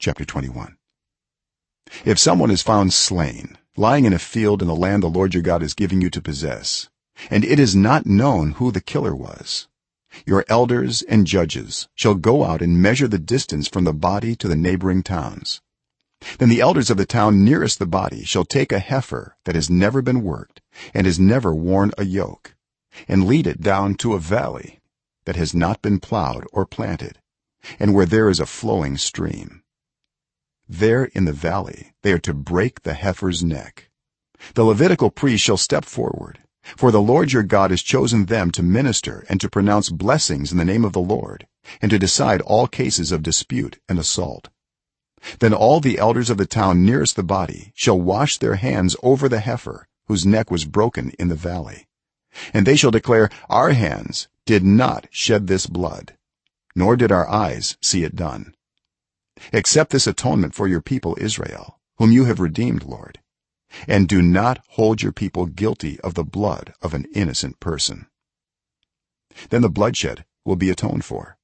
chapter 21 if someone is found slain lying in a field in the land the lord your god is giving you to possess and it is not known who the killer was your elders and judges shall go out and measure the distance from the body to the neighboring towns. Then the elders of the town nearest the body shall take a heifer that has never been worked and has never worn a yoke and lead it down to a valley that has not been plowed or planted and where there is a flowing stream there in the valley they are to break the heifer's neck. The levitical priest shall step forward for the lord your god has chosen them to minister and to pronounce blessings in the name of the lord and to decide all cases of dispute and assault. Then all the elders of the town nearest the body shall wash their hands over the heifer whose neck was broken in the valley. And they shall declare our hands did not shed this blood nor did our eyes see it done accept this atonement for your people israel whom you have redeemed lord. And do not hold your people guilty of the blood of an innocent person. Then the bloodshed will be atoned for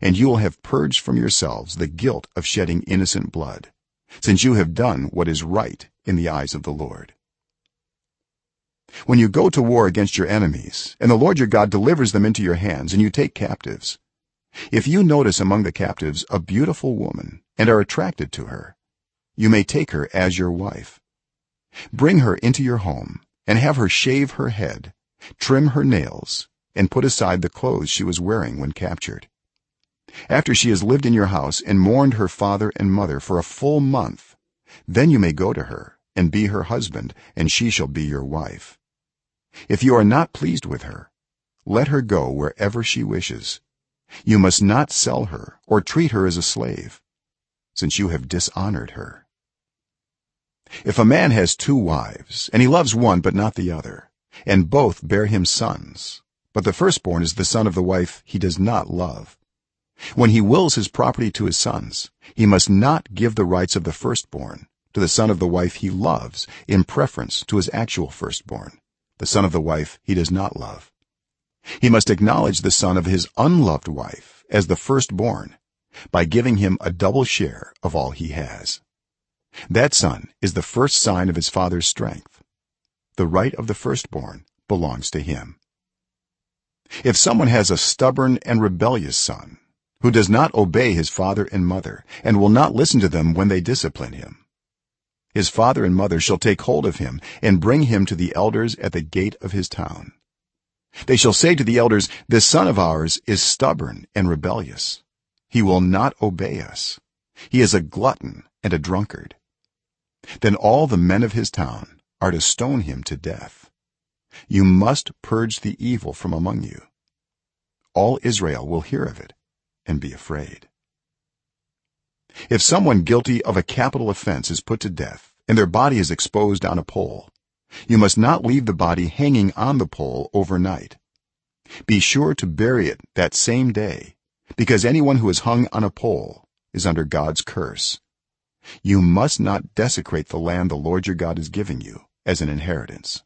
and you will have purged from yourselves the guilt of shedding innocent blood since you have done what is right in the eyes of the lord. When you go to war against your enemies and the lord your god delivers them into your hands and you take captives if you notice among the captives a beautiful woman and are attracted to her you may take her as your wife. Bring her into your home and have her shave her head trim her nails and put aside the clothes she was wearing when captured. After she has lived in your house and mourned her father and mother for a full month then you may go to her and be her husband and she shall be your wife. If you are not pleased with her let her go wherever she wishes you must not sell her or treat her as a slave since you have dishonored her. If a man has two wives and he loves one but not the other and both bear him sons but the firstborn is the son of the wife he does not love when he wills his property to his sons he must not give the rights of the firstborn to the son of the wife he loves in preference to his actual firstborn the son of the wife he does not love he must acknowledge the son of his unloved wife as the firstborn by giving him a double share of all he has. That son is the first sign of his father's strength. The right of the firstborn belongs to him. If someone has a stubborn and rebellious son who does not obey his father and mother and will not listen to them when they discipline him his father and mother shall take hold of him and bring him to the elders at the gate of his town they shall say to the elders this son of ours is stubborn and rebellious. He will not obey us. He is a glutton and a drunkard. Then all the men of his town are to stone him to death. You must purge the evil from among you. All israel will hear of it and be afraid. If someone guilty of a capital offense is put to death and their body is exposed on a pole you must not leave the body hanging on the pole overnight. Be sure to bury it that same day because anyone who is hung on a pole is under god's curse. You must not desecrate the land the lord your god is giving you as an inheritance